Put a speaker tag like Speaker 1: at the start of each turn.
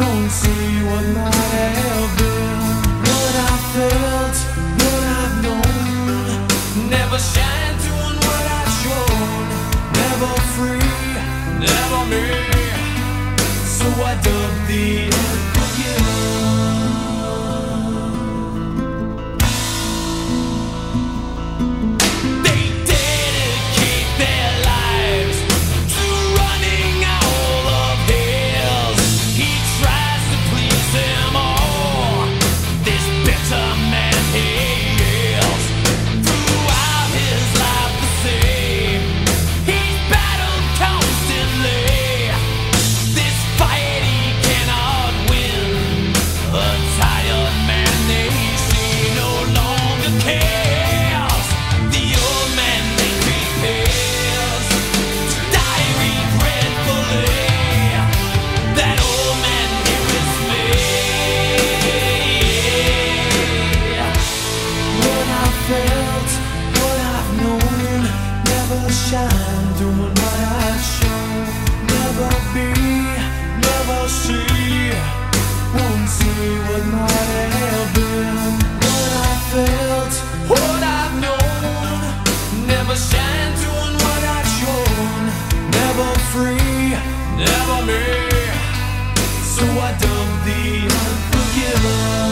Speaker 1: Don't see what might have been, what I felt, what I've known. Never what I've shown, never free, never me. So I dug the Never shine doing what I shown. Never free, never me. So I dump thee unforgiven.